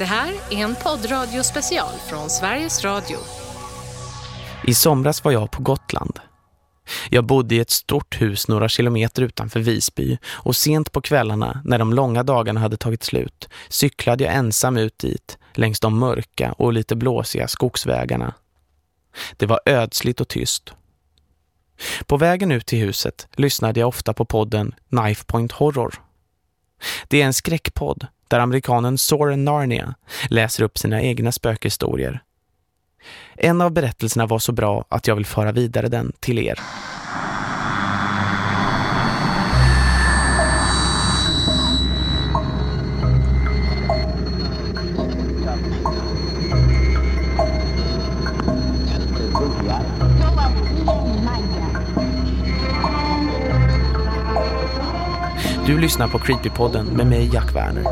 Det här är en poddradiospecial från Sveriges Radio. I somras var jag på Gotland. Jag bodde i ett stort hus några kilometer utanför Visby och sent på kvällarna när de långa dagarna hade tagit slut cyklade jag ensam ut dit längs de mörka och lite blåsiga skogsvägarna. Det var ödsligt och tyst. På vägen ut till huset lyssnade jag ofta på podden Knife Point Horror. Det är en skräckpodd där amerikanen Soren Narnia läser upp sina egna spökhistorier. En av berättelserna var så bra att jag vill föra vidare den till er. Du lyssnar på Creepypodden med mig Jack Werner.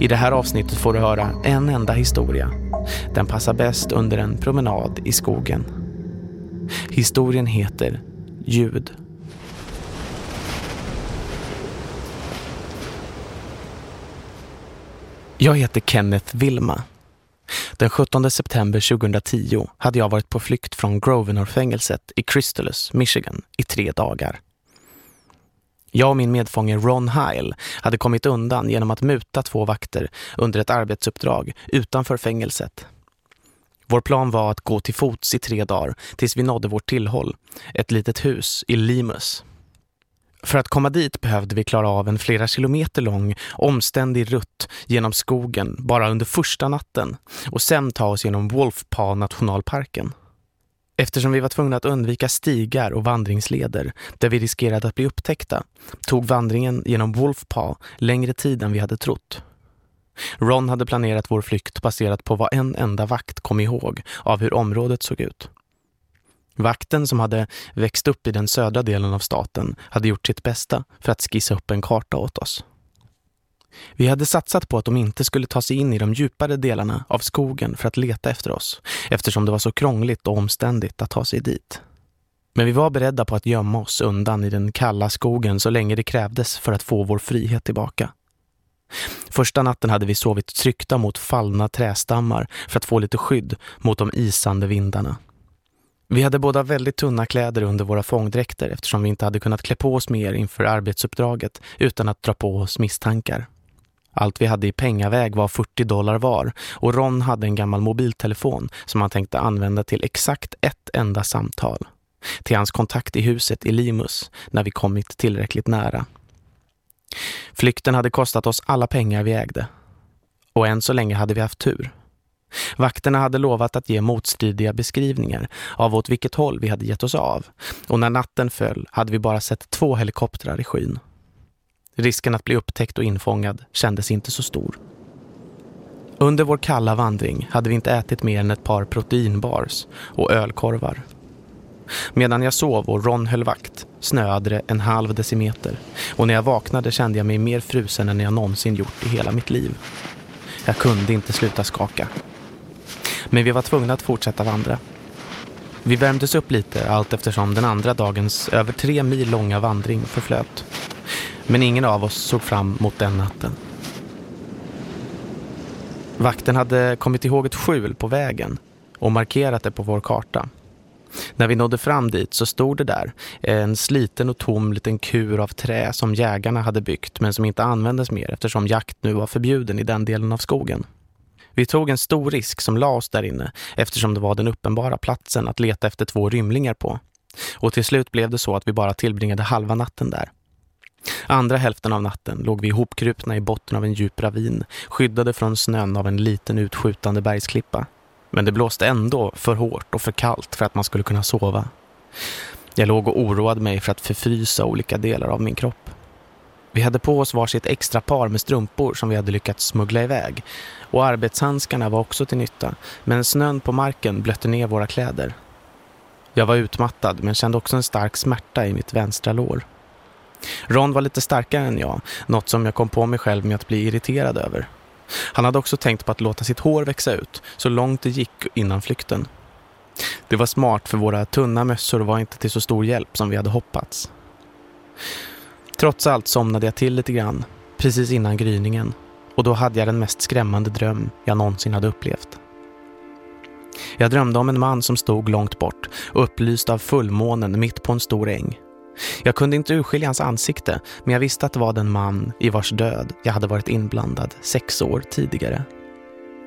I det här avsnittet får du höra en enda historia. Den passar bäst under en promenad i skogen. Historien heter Ljud. Jag heter Kenneth Vilma. Den 17 september 2010 hade jag varit på flykt från Grosvenor-fängelset i Crystalus, Michigan i tre dagar. Jag och min medfånge Ron Heil hade kommit undan genom att muta två vakter under ett arbetsuppdrag utanför fängelset. Vår plan var att gå till fots i tre dagar tills vi nådde vårt tillhåll, ett litet hus i Limus. För att komma dit behövde vi klara av en flera kilometer lång omständig rutt genom skogen bara under första natten och sen ta oss genom Wolfpaw nationalparken. Eftersom vi var tvungna att undvika stigar och vandringsleder där vi riskerade att bli upptäckta tog vandringen genom Wolfpaw längre tid än vi hade trott. Ron hade planerat vår flykt baserat på vad en enda vakt kom ihåg av hur området såg ut. Vakten som hade växt upp i den södra delen av staten hade gjort sitt bästa för att skissa upp en karta åt oss. Vi hade satsat på att de inte skulle ta sig in i de djupare delarna av skogen för att leta efter oss, eftersom det var så krångligt och omständigt att ta sig dit. Men vi var beredda på att gömma oss undan i den kalla skogen så länge det krävdes för att få vår frihet tillbaka. Första natten hade vi sovit tryckta mot fallna trästammar för att få lite skydd mot de isande vindarna. Vi hade båda väldigt tunna kläder under våra fångdräkter eftersom vi inte hade kunnat klä på oss mer inför arbetsuppdraget utan att dra på oss misstankar. Allt vi hade i pengaväg var 40 dollar var och Ron hade en gammal mobiltelefon som han tänkte använda till exakt ett enda samtal. Till hans kontakt i huset i Limus när vi kommit tillräckligt nära. Flykten hade kostat oss alla pengar vi ägde. Och än så länge hade vi haft tur. Vakterna hade lovat att ge motstridiga beskrivningar av åt vilket håll vi hade gett oss av. Och när natten föll hade vi bara sett två helikoptrar i skyn. Risken att bli upptäckt och infångad kändes inte så stor. Under vår kalla vandring hade vi inte ätit mer än ett par proteinbars och ölkorvar. Medan jag sov och Ron höll vakt snöade det en halv decimeter och när jag vaknade kände jag mig mer frusen än jag någonsin gjort i hela mitt liv. Jag kunde inte sluta skaka. Men vi var tvungna att fortsätta vandra. Vi värmdes upp lite allt eftersom den andra dagens över tre mil långa vandring förflöt. Men ingen av oss såg fram mot den natten. Vakten hade kommit ihåg ett skjul på vägen och markerat det på vår karta. När vi nådde fram dit så stod det där en sliten och tom liten kur av trä som jägarna hade byggt men som inte användes mer eftersom jakt nu var förbjuden i den delen av skogen. Vi tog en stor risk som la oss där inne eftersom det var den uppenbara platsen att leta efter två rymlingar på. Och till slut blev det så att vi bara tillbringade halva natten där. Andra hälften av natten låg vi ihopkrupna i botten av en djup ravin, skyddade från snön av en liten utskjutande bergsklippa. Men det blåste ändå för hårt och för kallt för att man skulle kunna sova. Jag låg och oroade mig för att förfrysa olika delar av min kropp. Vi hade på oss varsitt extra par med strumpor som vi hade lyckats smuggla iväg. Och arbetshandskarna var också till nytta, men snön på marken blötte ner våra kläder. Jag var utmattad men kände också en stark smärta i mitt vänstra lår. Ron var lite starkare än jag, något som jag kom på mig själv med att bli irriterad över. Han hade också tänkt på att låta sitt hår växa ut så långt det gick innan flykten. Det var smart för våra tunna mössor var inte till så stor hjälp som vi hade hoppats. Trots allt somnade jag till lite grann, precis innan gryningen. Och då hade jag den mest skrämmande dröm jag någonsin hade upplevt. Jag drömde om en man som stod långt bort, upplyst av fullmånen mitt på en stor äng. Jag kunde inte urskilja hans ansikte, men jag visste att det var den man i vars död jag hade varit inblandad sex år tidigare.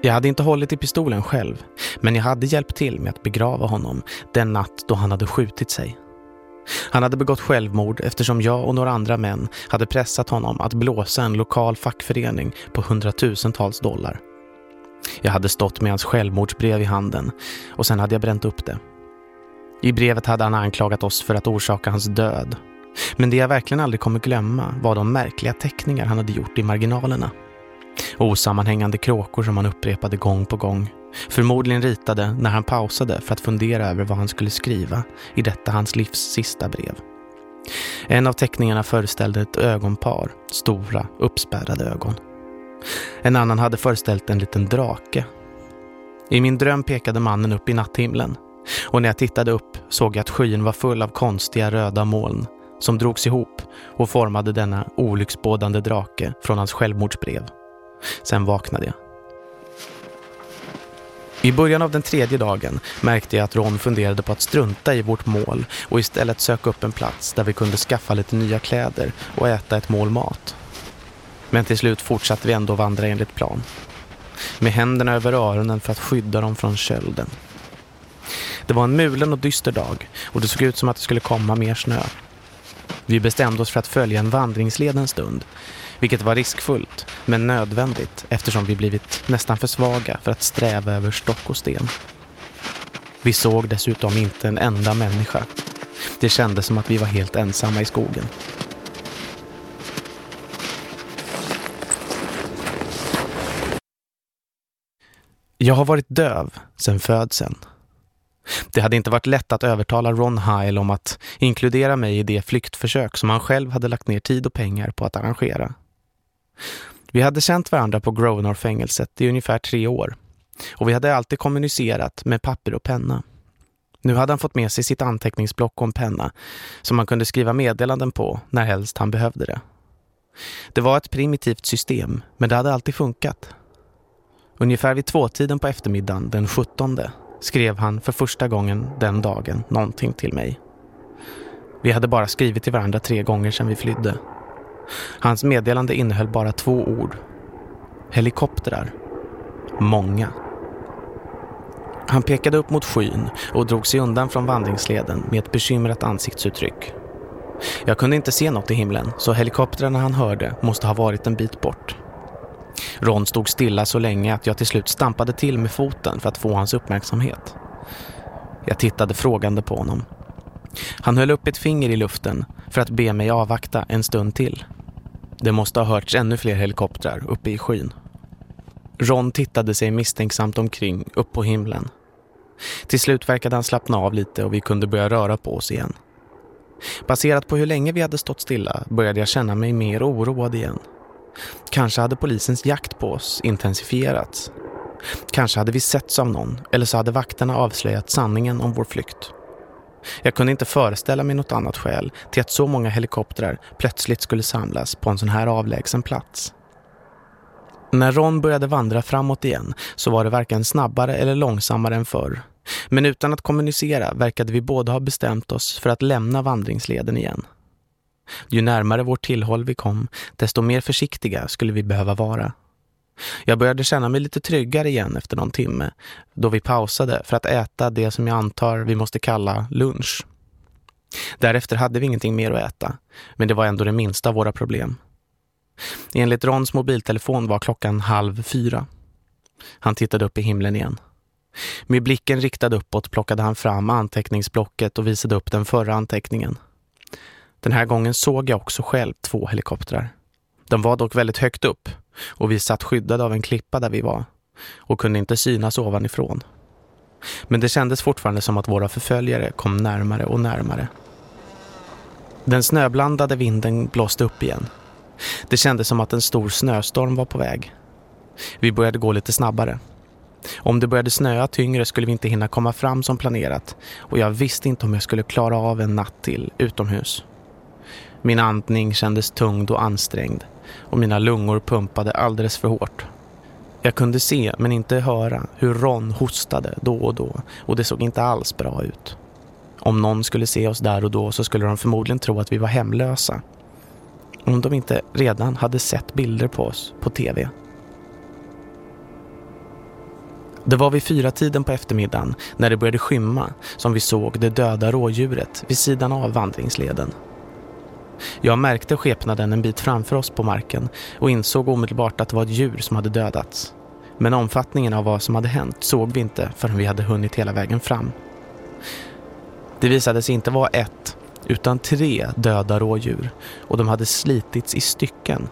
Jag hade inte hållit i pistolen själv, men jag hade hjälpt till med att begrava honom den natt då han hade skjutit sig. Han hade begått självmord eftersom jag och några andra män hade pressat honom att blåsa en lokal fackförening på hundratusentals dollar. Jag hade stått med hans självmordsbrev i handen och sen hade jag bränt upp det. I brevet hade han anklagat oss för att orsaka hans död. Men det jag verkligen aldrig kommer glömma var de märkliga teckningar han hade gjort i marginalerna. Osammanhängande kråkor som han upprepade gång på gång. Förmodligen ritade när han pausade för att fundera över vad han skulle skriva i detta hans livs sista brev. En av teckningarna föreställde ett ögonpar, stora, uppspärrade ögon. En annan hade föreställt en liten drake. I min dröm pekade mannen upp i natthimlen och när jag tittade upp såg jag att skyn var full av konstiga röda moln som drogs ihop och formade denna olycksbådande drake från hans självmordsbrev. Sen vaknade jag. I början av den tredje dagen märkte jag att Ron funderade på att strunta i vårt mål och istället söka upp en plats där vi kunde skaffa lite nya kläder och äta ett mål mat. Men till slut fortsatte vi ändå vandra enligt plan. Med händerna över öronen för att skydda dem från kölden. Det var en mulen och dyster dag och det såg ut som att det skulle komma mer snö. Vi bestämde oss för att följa en vandringsled en stund vilket var riskfullt men nödvändigt eftersom vi blivit nästan för svaga för att sträva över stock och sten. Vi såg dessutom inte en enda människa. Det kändes som att vi var helt ensamma i skogen. Jag har varit döv sedan födseln. Det hade inte varit lätt att övertala Ron Hyle om att inkludera mig i det flyktförsök som han själv hade lagt ner tid och pengar på att arrangera. Vi hade känt varandra på Grosvenor-fängelset i ungefär tre år och vi hade alltid kommunicerat med papper och penna. Nu hade han fått med sig sitt anteckningsblock och en penna som man kunde skriva meddelanden på när helst han behövde det. Det var ett primitivt system, men det hade alltid funkat. Ungefär vid tvåtiden på eftermiddagen den 17 skrev han för första gången den dagen någonting till mig. Vi hade bara skrivit till varandra tre gånger sedan vi flydde. Hans meddelande innehöll bara två ord. Helikoptrar. Många. Han pekade upp mot skyn och drog sig undan från vandringsleden med ett bekymrat ansiktsuttryck. Jag kunde inte se något i himlen så helikoptrarna han hörde måste ha varit en bit bort. Ron stod stilla så länge att jag till slut stampade till med foten för att få hans uppmärksamhet. Jag tittade frågande på honom. Han höll upp ett finger i luften för att be mig avvakta en stund till. Det måste ha hörts ännu fler helikoptrar uppe i skyn. Ron tittade sig misstänksamt omkring upp på himlen. Till slut verkade han slappna av lite och vi kunde börja röra på oss igen. Baserat på hur länge vi hade stått stilla började jag känna mig mer oroad igen. Kanske hade polisens jakt på oss intensifierats. Kanske hade vi setts av någon eller så hade vakterna avslöjat sanningen om vår flykt. Jag kunde inte föreställa mig något annat skäl till att så många helikoptrar plötsligt skulle samlas på en sån här avlägsen plats. När Ron började vandra framåt igen så var det varken snabbare eller långsammare än förr. Men utan att kommunicera verkade vi båda ha bestämt oss för att lämna vandringsleden igen. Ju närmare vårt tillhåll vi kom, desto mer försiktiga skulle vi behöva vara. Jag började känna mig lite tryggare igen efter någon timme då vi pausade för att äta det som jag antar vi måste kalla lunch. Därefter hade vi ingenting mer att äta, men det var ändå det minsta av våra problem. Enligt Rons mobiltelefon var klockan halv fyra. Han tittade upp i himlen igen. Med blicken riktad uppåt plockade han fram anteckningsblocket och visade upp den förra anteckningen. Den här gången såg jag också själv två helikoptrar. De var dock väldigt högt upp och vi satt skyddade av en klippa där vi var och kunde inte synas ovanifrån. Men det kändes fortfarande som att våra förföljare kom närmare och närmare. Den snöblandade vinden blåste upp igen. Det kändes som att en stor snöstorm var på väg. Vi började gå lite snabbare. Om det började snöa tyngre skulle vi inte hinna komma fram som planerat och jag visste inte om jag skulle klara av en natt till utomhus. Min andning kändes tung och ansträngd och mina lungor pumpade alldeles för hårt. Jag kunde se men inte höra hur Ron hostade då och då och det såg inte alls bra ut. Om någon skulle se oss där och då så skulle de förmodligen tro att vi var hemlösa. Om de inte redan hade sett bilder på oss på tv. Det var vid fyra tiden på eftermiddagen när det började skymma som vi såg det döda rådjuret vid sidan av vandringsleden. Jag märkte skepnaden en bit framför oss på marken och insåg omedelbart att det var ett djur som hade dödats. Men omfattningen av vad som hade hänt såg vi inte förrän vi hade hunnit hela vägen fram. Det visade sig inte vara ett, utan tre döda rådjur och de hade slitits i stycken,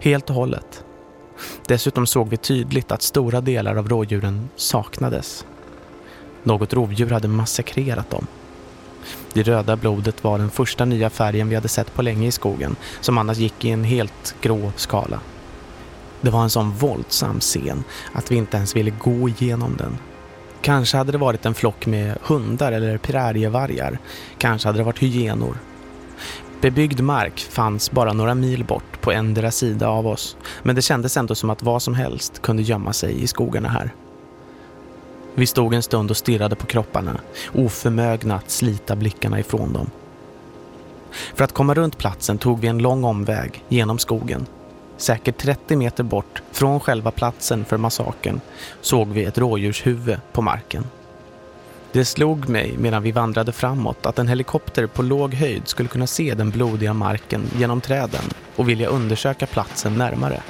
helt och hållet. Dessutom såg vi tydligt att stora delar av rådjuren saknades. Något rovdjur hade massakrerat dem. Det röda blodet var den första nya färgen vi hade sett på länge i skogen, som annars gick i en helt grå skala. Det var en sån våldsam scen att vi inte ens ville gå igenom den. Kanske hade det varit en flock med hundar eller prärievargar. Kanske hade det varit hyenor. Bebyggd mark fanns bara några mil bort på ändra sida av oss. Men det kändes ändå som att vad som helst kunde gömma sig i skogarna här. Vi stod en stund och stirrade på kropparna, oförmögna att slita blickarna ifrån dem. För att komma runt platsen tog vi en lång omväg genom skogen. Säkert 30 meter bort från själva platsen för massaken såg vi ett rådjurshuvud på marken. Det slog mig medan vi vandrade framåt att en helikopter på låg höjd skulle kunna se den blodiga marken genom träden och vilja undersöka platsen närmare.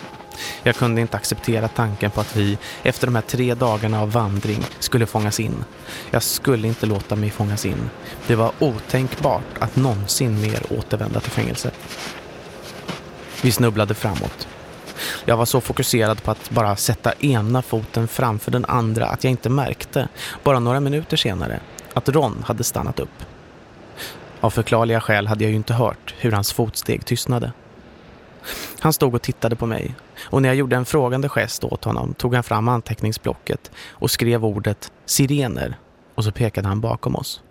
Jag kunde inte acceptera tanken på att vi, efter de här tre dagarna av vandring, skulle fångas in. Jag skulle inte låta mig fångas in. Det var otänkbart att någonsin mer återvända till fängelset. Vi snubblade framåt. Jag var så fokuserad på att bara sätta ena foten framför den andra att jag inte märkte, bara några minuter senare, att Ron hade stannat upp. Av förklarliga skäl hade jag ju inte hört hur hans fotsteg tystnade. Han stod och tittade på mig och när jag gjorde en frågande gest åt honom tog han fram anteckningsblocket och skrev ordet sirener och så pekade han bakom oss.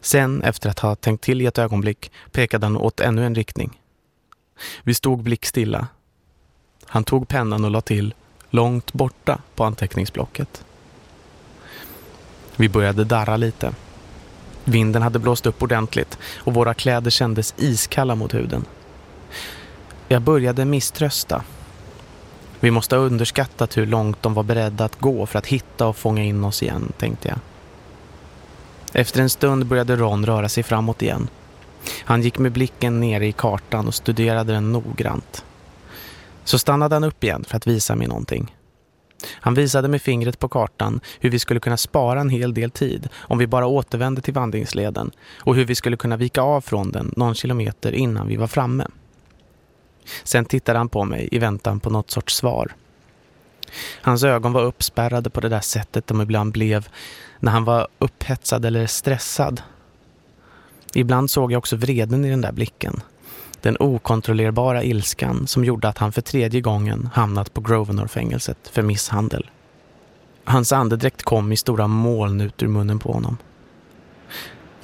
Sen, efter att ha tänkt till i ett ögonblick, pekade han åt ännu en riktning. Vi stod blickstilla. Han tog pennan och la till långt borta på anteckningsblocket. Vi började darra lite. Vinden hade blåst upp ordentligt och våra kläder kändes iskalla mot huden. Jag började misströsta. Vi måste ha underskattat hur långt de var beredda att gå för att hitta och fånga in oss igen, tänkte jag. Efter en stund började Ron röra sig framåt igen. Han gick med blicken nere i kartan och studerade den noggrant. Så stannade han upp igen för att visa mig någonting. Han visade med fingret på kartan hur vi skulle kunna spara en hel del tid om vi bara återvände till vandringsleden och hur vi skulle kunna vika av från den någon kilometer innan vi var framme. Sen tittade han på mig i väntan på något sorts svar. Hans ögon var uppspärrade på det där sättet de ibland blev när han var upphetsad eller stressad. Ibland såg jag också vreden i den där blicken. Den okontrollerbara ilskan som gjorde att han för tredje gången hamnat på Grosvenor-fängelset för misshandel. Hans andedräkt kom i stora moln ut ur munnen på honom.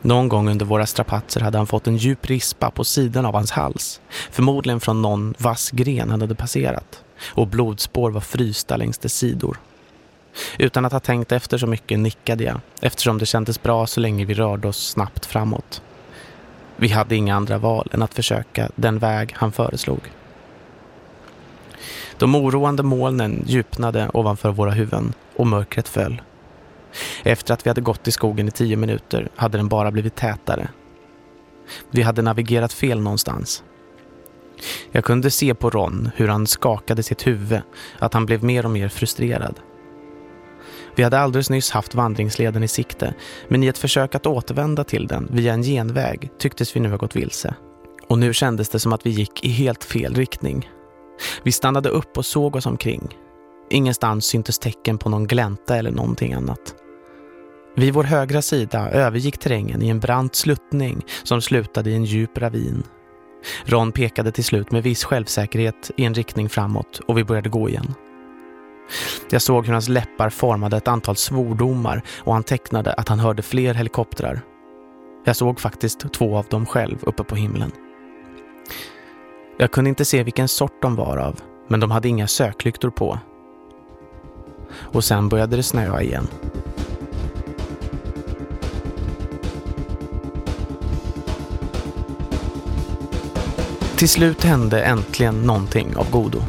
Någon gång under våra strapatser hade han fått en djup rispa på sidan av hans hals. Förmodligen från någon vass gren han hade passerat. Och blodspår var frysta längs dess sidor. Utan att ha tänkt efter så mycket nickade jag eftersom det kändes bra så länge vi rörde oss snabbt framåt. Vi hade inga andra val än att försöka den väg han föreslog. De oroande molnen djupnade ovanför våra huvuden och mörkret föll. Efter att vi hade gått i skogen i tio minuter hade den bara blivit tätare. Vi hade navigerat fel någonstans. Jag kunde se på Ron hur han skakade sitt huvud, att han blev mer och mer frustrerad. Vi hade alldeles nyss haft vandringsleden i sikte, men i ett försök att återvända till den via en genväg tycktes vi nu ha gått vilse. Och nu kändes det som att vi gick i helt fel riktning. Vi stannade upp och såg oss omkring. Ingenstans syntes tecken på någon glänta eller någonting annat. Vid vår högra sida övergick terrängen i en brant sluttning som slutade i en djup ravin. Ron pekade till slut med viss självsäkerhet i en riktning framåt och vi började gå igen. Jag såg hur hans läppar formade ett antal svordomar och han tecknade att han hörde fler helikoptrar. Jag såg faktiskt två av dem själv uppe på himlen. Jag kunde inte se vilken sort de var av, men de hade inga söklyktor på. Och sen började det snöa igen. Till slut hände äntligen någonting av godo.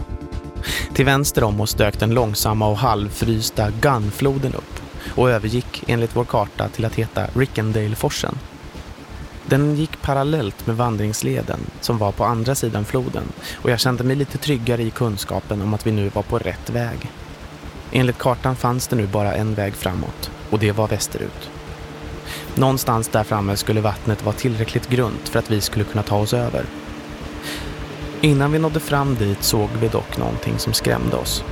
Till vänster om oss dök den långsamma och halvfrysta Gunfloden upp och övergick enligt vår karta till att heta Rickendale-forsen. Den gick parallellt med vandringsleden som var på andra sidan floden och jag kände mig lite tryggare i kunskapen om att vi nu var på rätt väg. Enligt kartan fanns det nu bara en väg framåt och det var västerut. Någonstans där framme skulle vattnet vara tillräckligt grunt för att vi skulle kunna ta oss över. Innan vi nådde fram dit såg vi dock någonting som skrämde oss.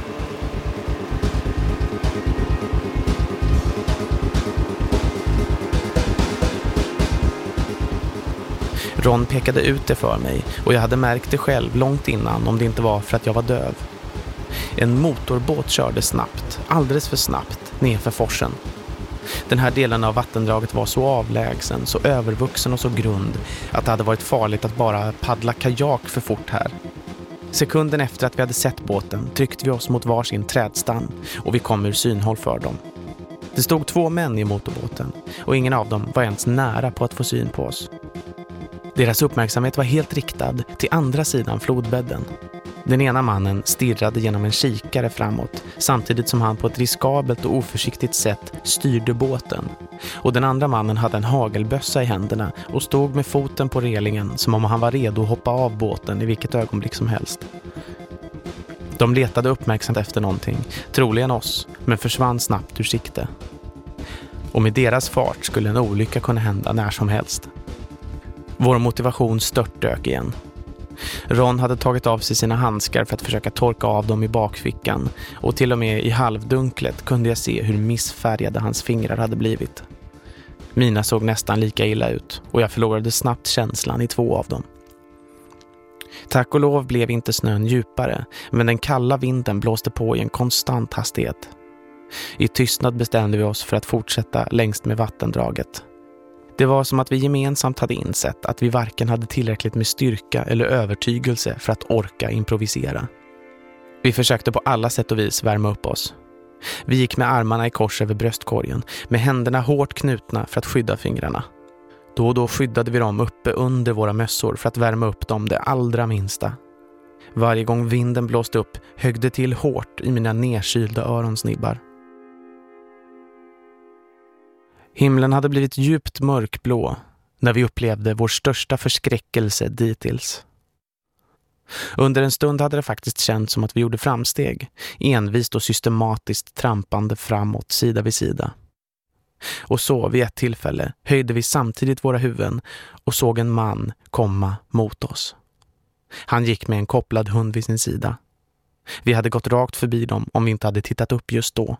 Ron pekade ut det för mig och jag hade märkt det själv långt innan om det inte var för att jag var döv. En motorbåt körde snabbt, alldeles för snabbt, nerför forsen. Den här delen av vattendraget var så avlägsen, så övervuxen och så grund att det hade varit farligt att bara paddla kajak för fort här. Sekunden efter att vi hade sett båten tryckte vi oss mot varsin trädstam och vi kom ur synhåll för dem. Det stod två män i motorbåten och ingen av dem var ens nära på att få syn på oss. Deras uppmärksamhet var helt riktad till andra sidan flodbädden. Den ena mannen stirrade genom en kikare framåt samtidigt som han på ett riskabelt och oförsiktigt sätt styrde båten. Och den andra mannen hade en hagelbössa i händerna och stod med foten på relingen som om han var redo att hoppa av båten i vilket ögonblick som helst. De letade uppmärksamt efter någonting, troligen oss, men försvann snabbt ur sikte. Och med deras fart skulle en olycka kunna hända när som helst. Vår motivation störtdök igen. Ron hade tagit av sig sina handskar för att försöka torka av dem i bakfickan och till och med i halvdunklet kunde jag se hur missfärgade hans fingrar hade blivit. Mina såg nästan lika illa ut och jag förlorade snabbt känslan i två av dem. Tack och lov blev inte snön djupare men den kalla vinden blåste på i en konstant hastighet. I tystnad bestämde vi oss för att fortsätta längst med vattendraget det var som att vi gemensamt hade insett att vi varken hade tillräckligt med styrka eller övertygelse för att orka improvisera. Vi försökte på alla sätt och vis värma upp oss. Vi gick med armarna i kors över bröstkorgen, med händerna hårt knutna för att skydda fingrarna. Då och då skyddade vi dem uppe under våra mössor för att värma upp dem det allra minsta. Varje gång vinden blåste upp högg det till hårt i mina nedkylda öronsnibbar. Himlen hade blivit djupt mörkblå när vi upplevde vår största förskräckelse dittills. Under en stund hade det faktiskt känts som att vi gjorde framsteg, envist och systematiskt trampande framåt sida vid sida. Och så vid ett tillfälle höjde vi samtidigt våra huvuden och såg en man komma mot oss. Han gick med en kopplad hund vid sin sida. Vi hade gått rakt förbi dem om vi inte hade tittat upp just då.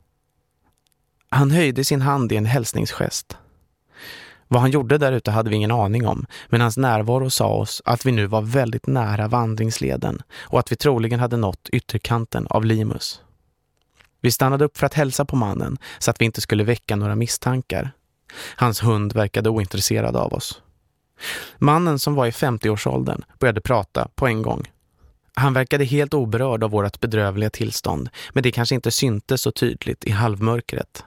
Han höjde sin hand i en hälsningsgest. Vad han gjorde där ute hade vi ingen aning om, men hans närvaro sa oss att vi nu var väldigt nära vandringsleden och att vi troligen hade nått ytterkanten av Limus. Vi stannade upp för att hälsa på mannen så att vi inte skulle väcka några misstankar. Hans hund verkade ointresserad av oss. Mannen som var i 50-årsåldern började prata på en gång. Han verkade helt oberörd av vårt bedrövliga tillstånd, men det kanske inte syntes så tydligt i halvmörkret.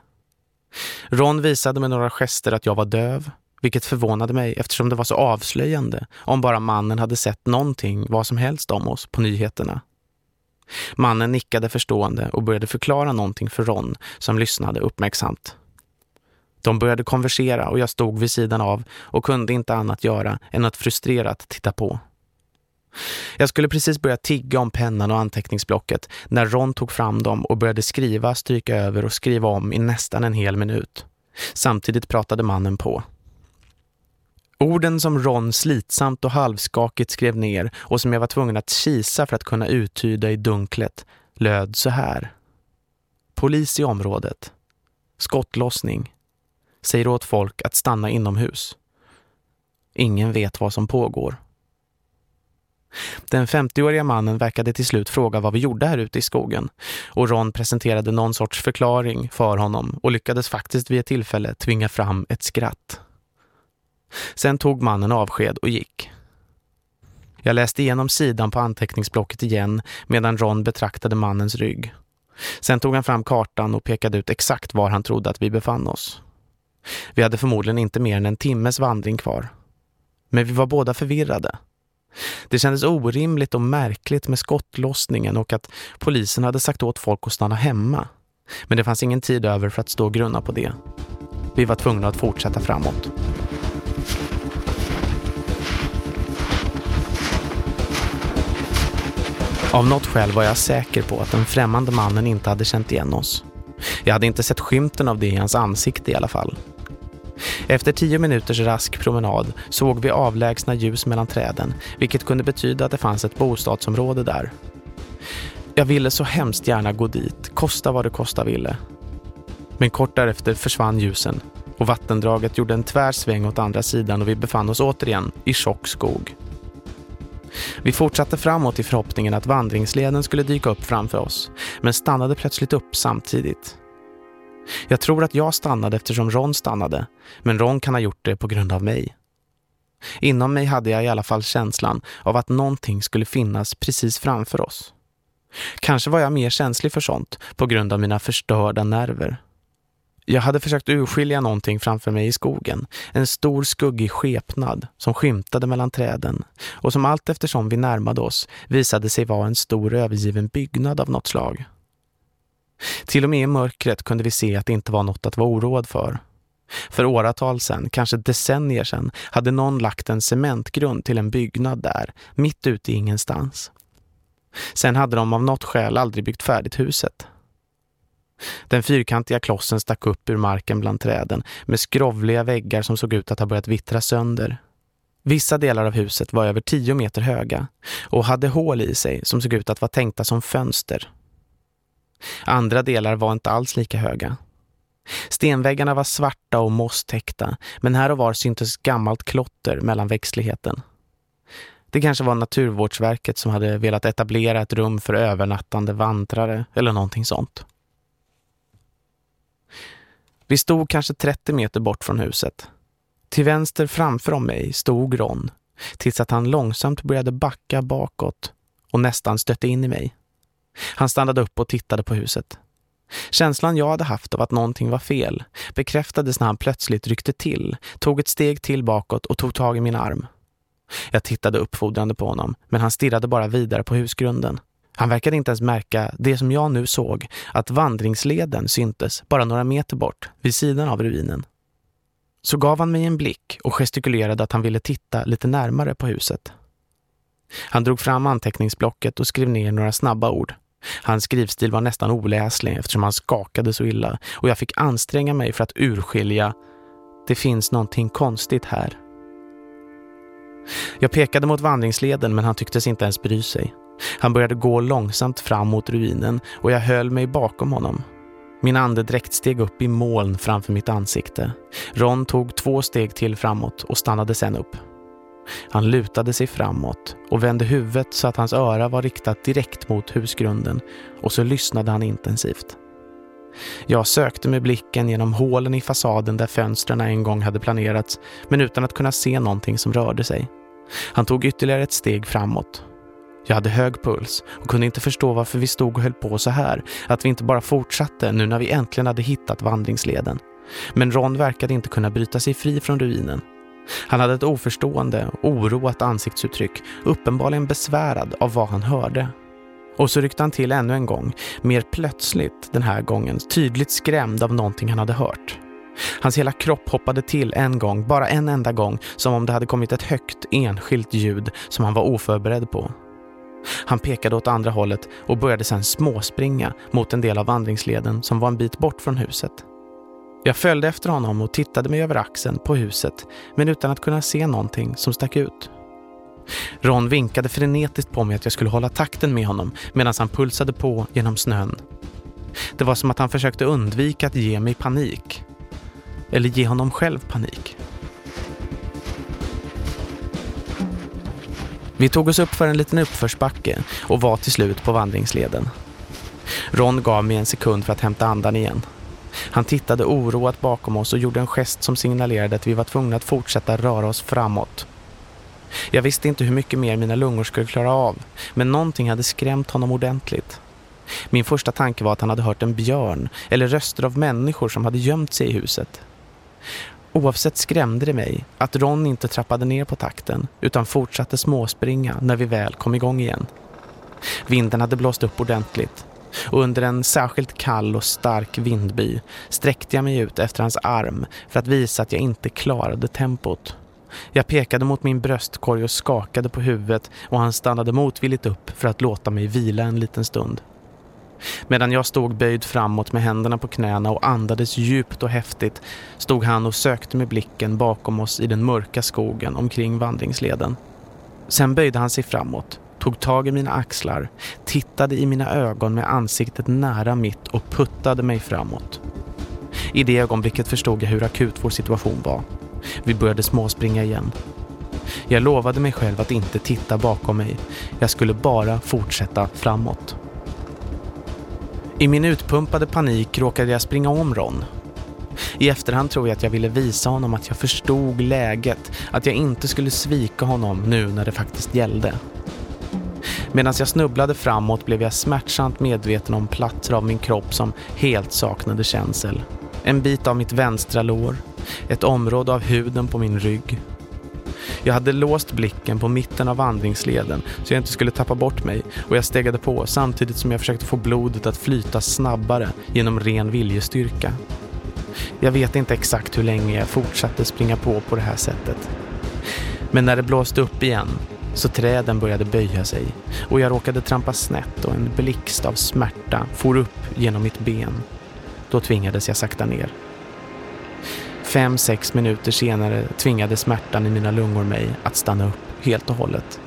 Ron visade med några gester att jag var döv, vilket förvånade mig eftersom det var så avslöjande om bara mannen hade sett någonting, vad som helst om oss på nyheterna. Mannen nickade förstående och började förklara någonting för Ron som lyssnade uppmärksamt. De började konversera och jag stod vid sidan av och kunde inte annat göra än att frustrerat titta på. Jag skulle precis börja tigga om pennan och anteckningsblocket när Ron tog fram dem och började skriva, stryka över och skriva om i nästan en hel minut. Samtidigt pratade mannen på. Orden som Ron slitsamt och halvskakigt skrev ner och som jag var tvungen att kisa för att kunna uttyda i dunklet löd så här. Polis i området. Skottlossning. Säger åt folk att stanna inomhus. Ingen vet vad som pågår. Den 50-åriga mannen verkade till slut fråga vad vi gjorde här ute i skogen och Ron presenterade någon sorts förklaring för honom och lyckades faktiskt vid ett tillfälle tvinga fram ett skratt. Sen tog mannen avsked och gick. Jag läste igenom sidan på anteckningsblocket igen medan Ron betraktade mannens rygg. Sen tog han fram kartan och pekade ut exakt var han trodde att vi befann oss. Vi hade förmodligen inte mer än en timmes vandring kvar. Men vi var båda förvirrade. Det kändes orimligt och märkligt med skottlossningen och att polisen hade sagt åt folk att stanna hemma. Men det fanns ingen tid över för att stå och grunna på det. Vi var tvungna att fortsätta framåt. Av något skäl var jag säker på att den främmande mannen inte hade känt igen oss. Jag hade inte sett skymten av det i hans ansikte i alla fall. Efter tio minuters rask promenad såg vi avlägsna ljus mellan träden, vilket kunde betyda att det fanns ett bostadsområde där. Jag ville så hemskt gärna gå dit, kosta vad det kosta ville. Men kort därefter försvann ljusen och vattendraget gjorde en tvär sväng åt andra sidan och vi befann oss återigen i tjock skog. Vi fortsatte framåt i förhoppningen att vandringsleden skulle dyka upp framför oss, men stannade plötsligt upp samtidigt. Jag tror att jag stannade eftersom Ron stannade, men Ron kan ha gjort det på grund av mig. Inom mig hade jag i alla fall känslan av att någonting skulle finnas precis framför oss. Kanske var jag mer känslig för sånt på grund av mina förstörda nerver. Jag hade försökt urskilja någonting framför mig i skogen. En stor skuggig skepnad som skymtade mellan träden och som allt eftersom vi närmade oss visade sig vara en stor övergiven byggnad av något slag. Till och med i mörkret kunde vi se att det inte var något att vara oroad för. För åratal sedan, kanske decennier sedan, hade någon lagt en cementgrund till en byggnad där, mitt ute i ingenstans. Sen hade de av något skäl aldrig byggt färdigt huset. Den fyrkantiga klossen stack upp ur marken bland träden med skrovliga väggar som såg ut att ha börjat vittra sönder. Vissa delar av huset var över tio meter höga och hade hål i sig som såg ut att vara tänkta som fönster. Andra delar var inte alls lika höga. Stenväggarna var svarta och mosstäckta, men här och var syntes gammalt klotter mellan växtligheten. Det kanske var Naturvårdsverket som hade velat etablera ett rum för övernattande vandrare eller någonting sånt. Vi stod kanske 30 meter bort från huset. Till vänster framför om mig stod Ron, tills att han långsamt började backa bakåt och nästan stötte in i mig. Han stannade upp och tittade på huset. Känslan jag hade haft av att någonting var fel bekräftades när han plötsligt ryckte till, tog ett steg till bakåt och tog tag i min arm. Jag tittade uppfordrande på honom, men han stirrade bara vidare på husgrunden. Han verkade inte ens märka det som jag nu såg, att vandringsleden syntes bara några meter bort, vid sidan av ruinen. Så gav han mig en blick och gestikulerade att han ville titta lite närmare på huset. Han drog fram anteckningsblocket och skrev ner några snabba ord. Hans skrivstil var nästan oläslig eftersom han skakade så illa och jag fick anstränga mig för att urskilja det finns någonting konstigt här. Jag pekade mot vandringsleden men han tycktes inte ens bry sig. Han började gå långsamt fram mot ruinen och jag höll mig bakom honom. Min andedräkt steg upp i moln framför mitt ansikte. Ron tog två steg till framåt och stannade sen upp. Han lutade sig framåt och vände huvudet så att hans öra var riktat direkt mot husgrunden och så lyssnade han intensivt. Jag sökte med blicken genom hålen i fasaden där fönstren en gång hade planerats men utan att kunna se någonting som rörde sig. Han tog ytterligare ett steg framåt. Jag hade hög puls och kunde inte förstå varför vi stod och höll på så här, att vi inte bara fortsatte nu när vi äntligen hade hittat vandringsleden. Men Ron verkade inte kunna bryta sig fri från ruinen. Han hade ett oförstående, oroat ansiktsuttryck, uppenbarligen besvärad av vad han hörde. Och så ryckte han till ännu en gång, mer plötsligt den här gången, tydligt skrämd av någonting han hade hört. Hans hela kropp hoppade till en gång, bara en enda gång, som om det hade kommit ett högt, enskilt ljud som han var oförberedd på. Han pekade åt andra hållet och började sedan småspringa mot en del av vandringsleden som var en bit bort från huset. Jag följde efter honom och tittade mig över axeln på huset men utan att kunna se någonting som stack ut. Ron vinkade frenetiskt på mig att jag skulle hålla takten med honom medan han pulsade på genom snön. Det var som att han försökte undvika att ge mig panik. Eller ge honom själv panik. Vi tog oss upp för en liten uppförsbacke och var till slut på vandringsleden. Ron gav mig en sekund för att hämta andan igen. Han tittade oroat bakom oss och gjorde en gest som signalerade att vi var tvungna att fortsätta röra oss framåt. Jag visste inte hur mycket mer mina lungor skulle klara av, men någonting hade skrämt honom ordentligt. Min första tanke var att han hade hört en björn eller röster av människor som hade gömt sig i huset. Oavsett skrämde det mig att Ron inte trappade ner på takten utan fortsatte småspringa när vi väl kom igång igen. Vinden hade blåst upp ordentligt och under en särskilt kall och stark vindby sträckte jag mig ut efter hans arm för att visa att jag inte klarade tempot. Jag pekade mot min bröstkorg och skakade på huvudet och han stannade motvilligt upp för att låta mig vila en liten stund. Medan jag stod böjd framåt med händerna på knäna och andades djupt och häftigt stod han och sökte med blicken bakom oss i den mörka skogen omkring vandringsleden. Sen böjde han sig framåt, tog tag i mina axlar, tittade i mina ögon med ansiktet nära mitt och puttade mig framåt. I det ögonblicket förstod jag hur akut vår situation var. Vi började småspringa igen. Jag lovade mig själv att inte titta bakom mig. Jag skulle bara fortsätta framåt. I min utpumpade panik råkade jag springa om Ron. I efterhand tror jag att jag ville visa honom att jag förstod läget, att jag inte skulle svika honom nu när det faktiskt gällde. Medan jag snubblade framåt blev jag smärtsamt medveten om platser av min kropp som helt saknade känsel. En bit av mitt vänstra lår, ett område av huden på min rygg. Jag hade låst blicken på mitten av vandringsleden så jag inte skulle tappa bort mig och jag stegade på samtidigt som jag försökte få blodet att flyta snabbare genom ren viljestyrka. Jag vet inte exakt hur länge jag fortsatte springa på på det här sättet. Men när det blåste upp igen så träden började böja sig och jag råkade trampa snett och en blixt av smärta for upp genom mitt ben. Då tvingades jag sakta ner. Fem, sex minuter senare tvingade smärtan i mina lungor mig att stanna upp helt och hållet.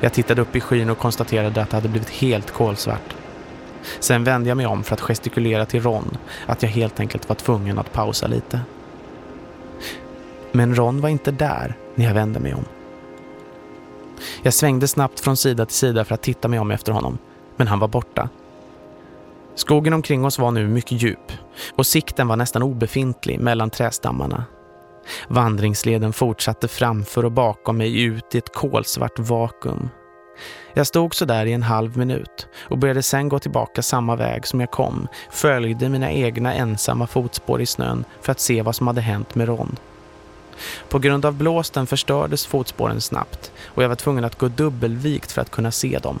Jag tittade upp i skyn och konstaterade att det hade blivit helt kolsvart. Sen vände jag mig om för att gestikulera till Ron att jag helt enkelt var tvungen att pausa lite. Men Ron var inte där när jag vände mig om. Jag svängde snabbt från sida till sida för att titta mig om efter honom, men han var borta. Skogen omkring oss var nu mycket djup och sikten var nästan obefintlig mellan trästammarna. Vandringsleden fortsatte framför och bakom mig ut i ett kolsvart vakuum. Jag stod så där i en halv minut och började sen gå tillbaka samma väg som jag kom, följde mina egna ensamma fotspår i snön för att se vad som hade hänt med Ron. På grund av blåsten förstördes fotspåren snabbt och jag var tvungen att gå dubbelvikt för att kunna se dem.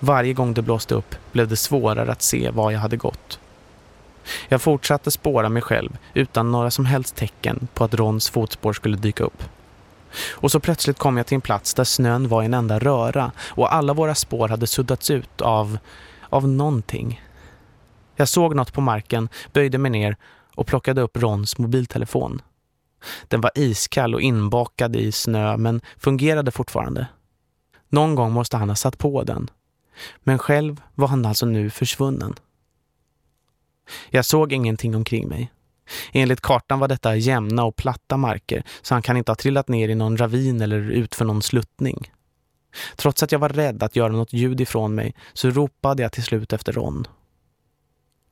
Varje gång det blåste upp blev det svårare att se var jag hade gått. Jag fortsatte spåra mig själv utan några som helst tecken på att Rons fotspår skulle dyka upp. Och så plötsligt kom jag till en plats där snön var en enda röra och alla våra spår hade suddats ut av, av någonting. Jag såg något på marken, böjde mig ner och plockade upp Rons mobiltelefon. Den var iskall och inbakad i snö men fungerade fortfarande. Någon gång måste han ha satt på den. Men själv var han alltså nu försvunnen. Jag såg ingenting omkring mig. Enligt kartan var detta jämna och platta marker så han kan inte ha trillat ner i någon ravin eller ut för någon sluttning. Trots att jag var rädd att göra något ljud ifrån mig så ropade jag till slut efter Ron.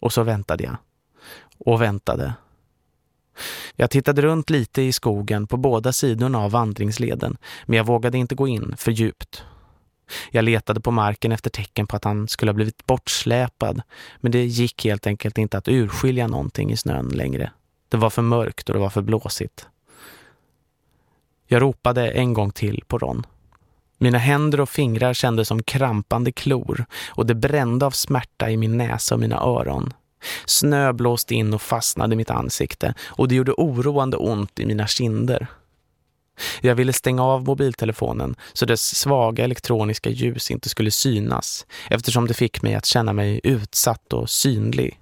Och så väntade jag. Och väntade. Jag tittade runt lite i skogen på båda sidorna av vandringsleden men jag vågade inte gå in för djupt. Jag letade på marken efter tecken på att han skulle ha blivit bortsläpad men det gick helt enkelt inte att urskilja någonting i snön längre. Det var för mörkt och det var för blåsigt. Jag ropade en gång till på Ron. Mina händer och fingrar kändes som krampande klor och det brände av smärta i min näsa och mina öron. Snö blåste in och fastnade i mitt ansikte och det gjorde oroande ont i mina kinder. Jag ville stänga av mobiltelefonen så dess svaga elektroniska ljus inte skulle synas eftersom det fick mig att känna mig utsatt och synlig.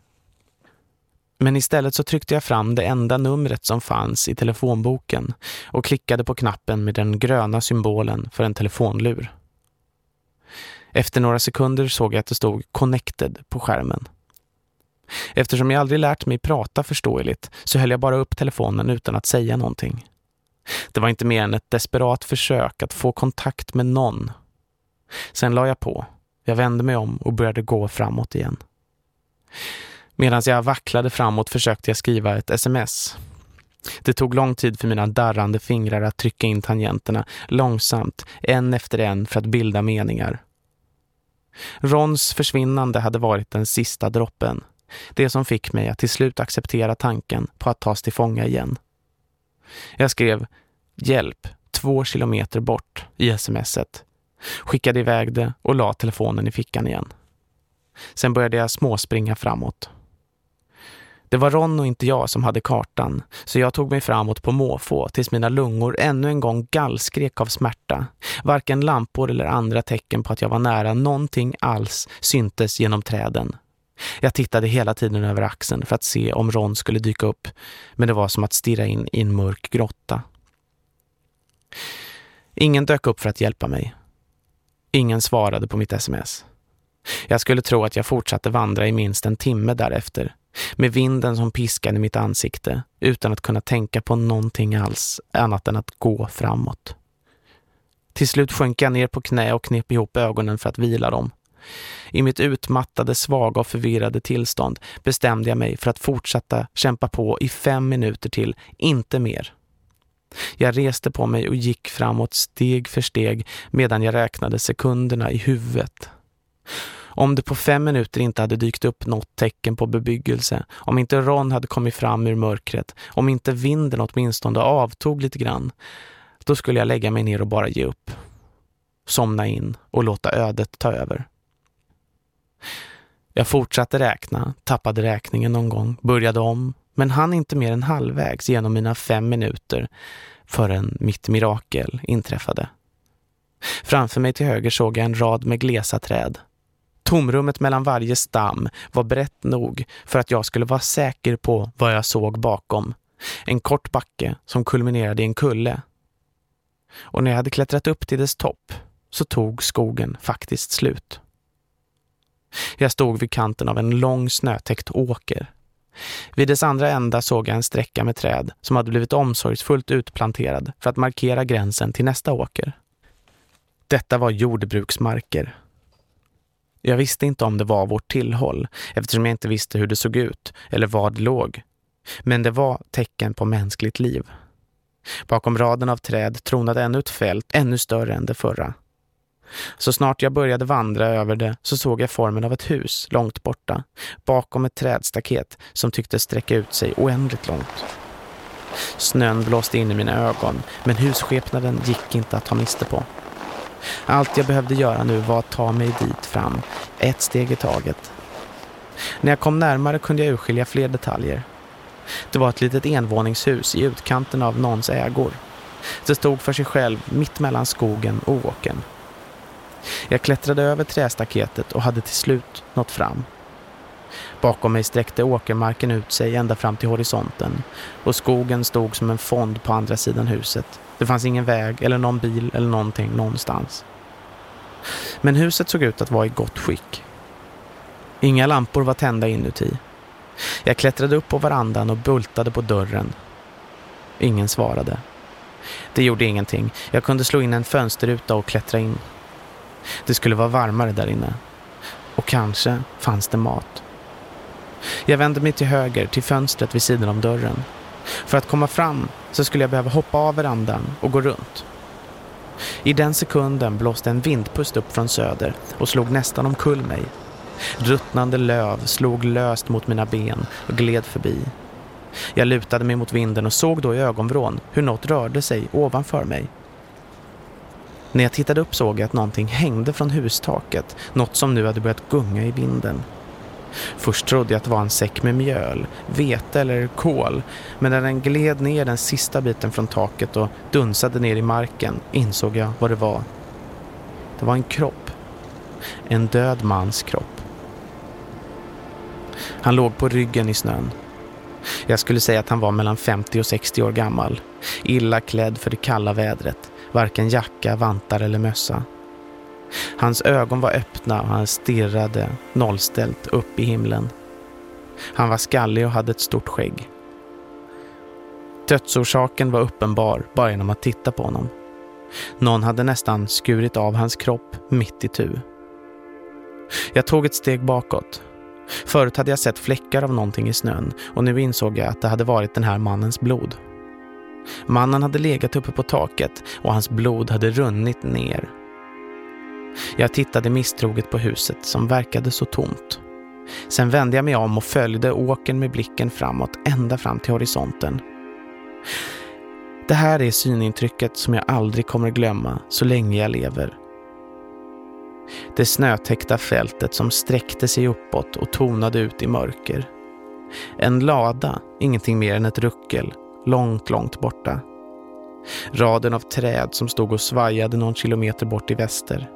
Men istället så tryckte jag fram det enda numret som fanns i telefonboken och klickade på knappen med den gröna symbolen för en telefonlur. Efter några sekunder såg jag att det stod Connected på skärmen. Eftersom jag aldrig lärt mig prata förståeligt så höll jag bara upp telefonen utan att säga någonting. Det var inte mer än ett desperat försök att få kontakt med någon. Sen la jag på. Jag vände mig om och började gå framåt igen. Medan jag vacklade framåt försökte jag skriva ett sms. Det tog lång tid för mina darrande fingrar att trycka in tangenterna långsamt, en efter en för att bilda meningar. Rons försvinnande hade varit den sista droppen. Det som fick mig att till slut acceptera tanken på att tas till fånga igen. Jag skrev hjälp två kilometer bort i smset. Skickade iväg det och la telefonen i fickan igen. Sen började jag småspringa framåt. Det var Ron och inte jag som hade kartan, så jag tog mig framåt på måfå tills mina lungor ännu en gång gallskrek av smärta. Varken lampor eller andra tecken på att jag var nära någonting alls syntes genom träden. Jag tittade hela tiden över axeln för att se om Ron skulle dyka upp, men det var som att stirra in i en mörk grotta. Ingen dök upp för att hjälpa mig. Ingen svarade på mitt sms. Jag skulle tro att jag fortsatte vandra i minst en timme därefter, med vinden som piskade mitt ansikte, utan att kunna tänka på någonting alls annat än att gå framåt. Till slut sjönk jag ner på knä och knep ihop ögonen för att vila dem. I mitt utmattade, svaga och förvirrade tillstånd bestämde jag mig för att fortsätta kämpa på i fem minuter till, inte mer. Jag reste på mig och gick framåt steg för steg medan jag räknade sekunderna i huvudet. Om det på fem minuter inte hade dykt upp något tecken på bebyggelse, om inte Ron hade kommit fram ur mörkret, om inte vinden åtminstone avtog lite grann, då skulle jag lägga mig ner och bara ge upp. Somna in och låta ödet ta över. Jag fortsatte räkna, tappade räkningen någon gång, började om, men han inte mer än halvvägs genom mina fem minuter förrän mitt mirakel inträffade. Framför mig till höger såg jag en rad med glesa träd. Tomrummet mellan varje stam var brett nog för att jag skulle vara säker på vad jag såg bakom. En kort backe som kulminerade i en kulle. Och när jag hade klättrat upp till dess topp så tog skogen faktiskt slut. Jag stod vid kanten av en lång snötäckt åker. Vid dess andra ända såg jag en sträcka med träd som hade blivit omsorgsfullt utplanterad för att markera gränsen till nästa åker. Detta var jordbruksmarker. Jag visste inte om det var vårt tillhåll eftersom jag inte visste hur det såg ut eller var det låg. Men det var tecken på mänskligt liv. Bakom raden av träd tronade ännu ett fält ännu större än det förra. Så snart jag började vandra över det så såg jag formen av ett hus långt borta, bakom ett trädstaket som tyckte sträcka ut sig oändligt långt. Snön blåste in i mina ögon, men husskepnaden gick inte att ta miste på. Allt jag behövde göra nu var att ta mig dit fram, ett steg i taget. När jag kom närmare kunde jag urskilja fler detaljer. Det var ett litet envåningshus i utkanten av någons ägor. Det stod för sig själv mitt mellan skogen och åken. Jag klättrade över trästaketet och hade till slut nått fram. Bakom mig sträckte åkermarken ut sig ända fram till horisonten och skogen stod som en fond på andra sidan huset. Det fanns ingen väg eller någon bil eller någonting någonstans. Men huset såg ut att vara i gott skick. Inga lampor var tända inuti. Jag klättrade upp på varandan och bultade på dörren. Ingen svarade. Det gjorde ingenting. Jag kunde slå in en fönsterruta och klättra in. Det skulle vara varmare där inne. Och kanske fanns det mat. Jag vände mig till höger till fönstret vid sidan om dörren. För att komma fram så skulle jag behöva hoppa av verandan och gå runt. I den sekunden blåste en vindpust upp från söder och slog nästan omkull mig. Ruttnande löv slog löst mot mina ben och gled förbi. Jag lutade mig mot vinden och såg då i ögonvrån hur något rörde sig ovanför mig. När jag tittade upp såg jag att någonting hängde från hustaket, något som nu hade börjat gunga i vinden. Först trodde jag att det var en säck med mjöl, vete eller kol, men när den gled ner den sista biten från taket och dunsade ner i marken insåg jag vad det var. Det var en kropp. En död mans kropp. Han låg på ryggen i snön. Jag skulle säga att han var mellan 50 och 60 år gammal, illa klädd för det kalla vädret varken jacka, vantar eller mössa. Hans ögon var öppna och han stirrade nollställt upp i himlen. Han var skallig och hade ett stort skägg. Dödsorsaken var uppenbar bara genom att titta på honom. Någon hade nästan skurit av hans kropp mitt i tu. Jag tog ett steg bakåt. Förut hade jag sett fläckar av någonting i snön och nu insåg jag att det hade varit den här mannens blod. Mannen hade legat uppe på taket och hans blod hade runnit ner. Jag tittade misstroget på huset som verkade så tomt. Sen vände jag mig om och följde åken med blicken framåt ända fram till horisonten. Det här är synintrycket som jag aldrig kommer glömma så länge jag lever. Det snötäckta fältet som sträckte sig uppåt och tonade ut i mörker. En lada, ingenting mer än ett ruckel, långt, långt borta. Raden av träd som stod och svajade någon kilometer bort i väster.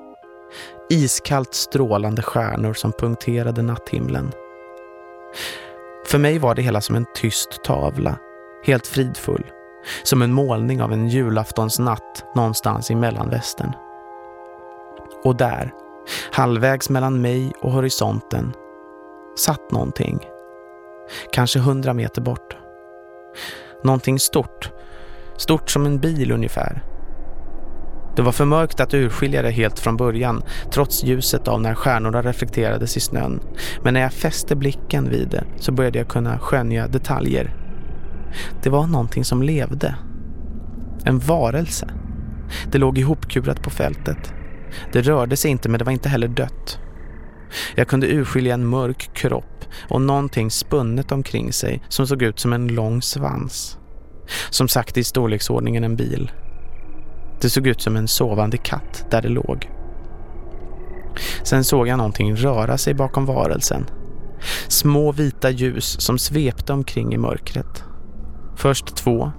Iskallt strålande stjärnor som punkterade natthimlen. För mig var det hela som en tyst tavla, helt fridfull. Som en målning av en julaftonsnatt någonstans i mellanvästern. Och där, halvvägs mellan mig och horisonten, satt någonting. Kanske hundra meter bort. Någonting stort. Stort som en bil ungefär. Det var för mörkt att urskilja det helt från början, trots ljuset av när stjärnorna reflekterades i snön. Men när jag fäste blicken vid det så började jag kunna skönja detaljer. Det var någonting som levde. En varelse. Det låg ihopkurat på fältet. Det rörde sig inte men det var inte heller dött. Jag kunde urskilja en mörk kropp och någonting spunnet omkring sig som såg ut som en lång svans. Som sagt i storleksordningen en bil. Det såg ut som en sovande katt där det låg. Sen såg jag någonting röra sig bakom varelsen. Små vita ljus som svepte omkring i mörkret. Först två,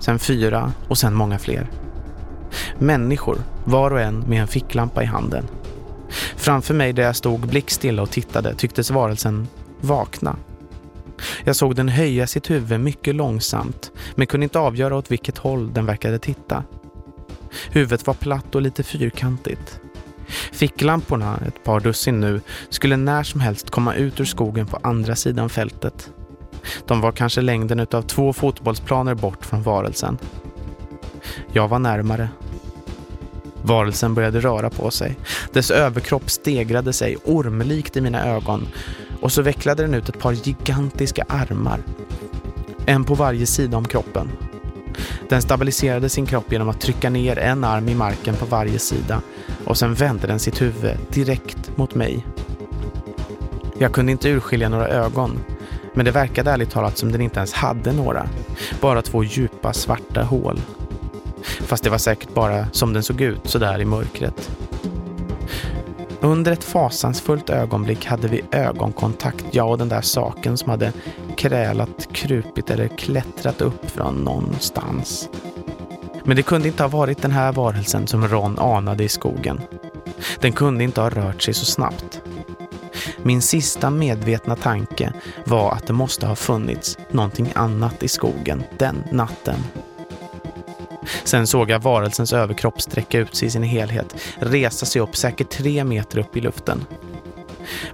sen fyra och sen många fler. Människor, var och en med en ficklampa i handen. Framför mig där jag stod blickstilla och tittade tycktes varelsen vakna. Jag såg den höja sitt huvud mycket långsamt men kunde inte avgöra åt vilket håll den verkade titta. Huvudet var platt och lite fyrkantigt. Ficklamporna, ett par dussin nu, skulle när som helst komma ut ur skogen på andra sidan fältet. De var kanske längden av två fotbollsplaner bort från varelsen. Jag var närmare. Varelsen började röra på sig. Dess överkropp stegrade sig ormlikt i mina ögon och så vecklade den ut ett par gigantiska armar. En på varje sida om kroppen. Den stabiliserade sin kropp genom att trycka ner en arm i marken på varje sida och sen vände den sitt huvud direkt mot mig. Jag kunde inte urskilja några ögon men det verkade ärligt talat som den inte ens hade några. Bara två djupa svarta hål. Fast det var säkert bara som den såg ut så där i mörkret. Under ett fasansfullt ögonblick hade vi ögonkontakt, jag och den där saken som hade krälat, krupit eller klättrat upp från någonstans. Men det kunde inte ha varit den här varelsen som Ron anade i skogen. Den kunde inte ha rört sig så snabbt. Min sista medvetna tanke var att det måste ha funnits någonting annat i skogen den natten. Sen såg jag varelsens överkropp sträcka ut sig i sin helhet, resa sig upp säkert tre meter upp i luften.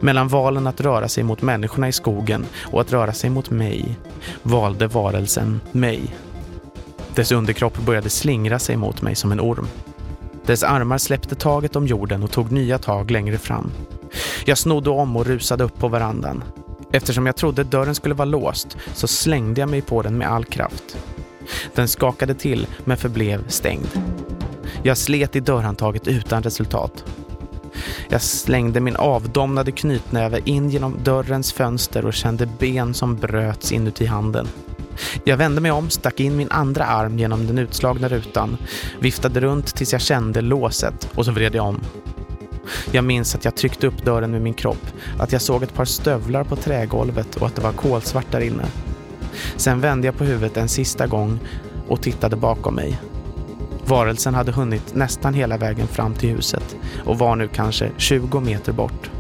Mellan valen att röra sig mot människorna i skogen och att röra sig mot mig valde varelsen mig. Dess underkropp började slingra sig mot mig som en orm. Dess armar släppte taget om jorden och tog nya tag längre fram. Jag snodde om och rusade upp på verandan. Eftersom jag trodde dörren skulle vara låst så slängde jag mig på den med all kraft. Den skakade till men förblev stängd. Jag slet i dörrhandtaget utan resultat. Jag slängde min avdomnade knytnäve in genom dörrens fönster och kände ben som bröts inuti handen. Jag vände mig om, stack in min andra arm genom den utslagna rutan, viftade runt tills jag kände låset och så vred jag om. Jag minns att jag tryckte upp dörren med min kropp, att jag såg ett par stövlar på trägolvet och att det var kolsvart där inne. Sen vände jag på huvudet en sista gång och tittade bakom mig. Varelsen hade hunnit nästan hela vägen fram till huset och var nu kanske 20 meter bort.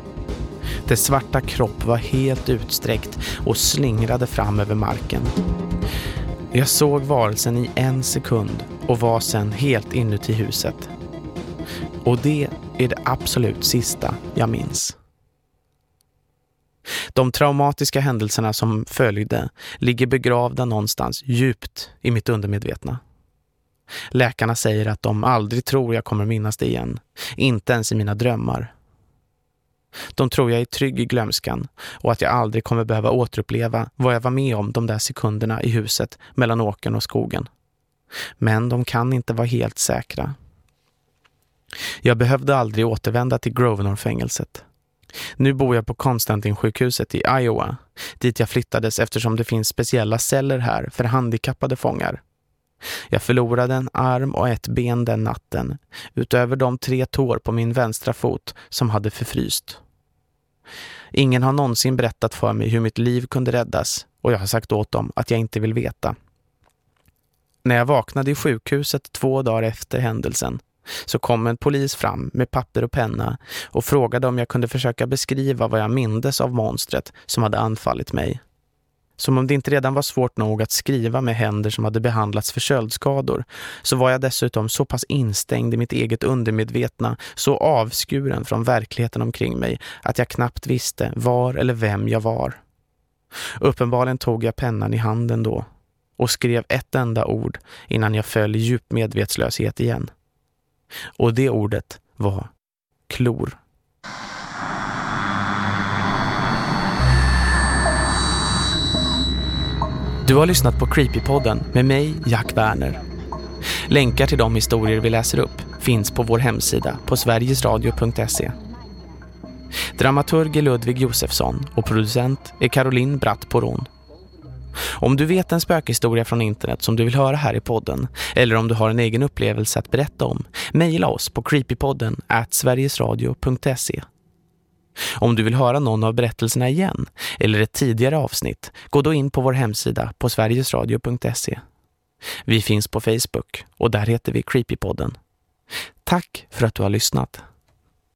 Dess svarta kropp var helt utsträckt och slingrade fram över marken. Jag såg varelsen i en sekund och var sen helt inuti huset. Och det är det absolut sista jag minns. De traumatiska händelserna som följde ligger begravda någonstans djupt i mitt undermedvetna. Läkarna säger att de aldrig tror jag kommer minnas det igen, inte ens i mina drömmar. De tror jag är trygg i glömskan och att jag aldrig kommer behöva återuppleva vad jag var med om de där sekunderna i huset mellan åkern och skogen. Men de kan inte vara helt säkra. Jag behövde aldrig återvända till Grovenor-fängelset. Nu bor jag på Konstantin-sjukhuset i Iowa, dit jag flyttades eftersom det finns speciella celler här för handikappade fångar. Jag förlorade en arm och ett ben den natten, utöver de tre tår på min vänstra fot som hade förfryst. Ingen har någonsin berättat för mig hur mitt liv kunde räddas och jag har sagt åt dem att jag inte vill veta. När jag vaknade i sjukhuset två dagar efter händelsen så kom en polis fram med papper och penna och frågade om jag kunde försöka beskriva vad jag mindes av monstret som hade anfallit mig. Som om det inte redan var svårt nog att skriva med händer som hade behandlats för köldskador så var jag dessutom så pass instängd i mitt eget undermedvetna, så avskuren från verkligheten omkring mig att jag knappt visste var eller vem jag var. Uppenbarligen tog jag pennan i handen då och skrev ett enda ord innan jag föll i djup medvetslöshet igen. Och det ordet var klor. Du har lyssnat på Creepypodden med mig, Jack Werner. Länkar till de historier vi läser upp finns på vår hemsida på sverigesradio.se. Dramaturg är Ludvig Josefsson och producent är Caroline Bratt Poron. Om du vet en spökhistoria från internet som du vill höra här i podden eller om du har en egen upplevelse att berätta om, mejla oss på creepypodden at sverigesradio.se. Om du vill höra någon av berättelserna igen eller ett tidigare avsnitt, gå då in på vår hemsida på sverigesradio.se. Vi finns på Facebook och där heter vi Creepypodden. Tack för att du har lyssnat.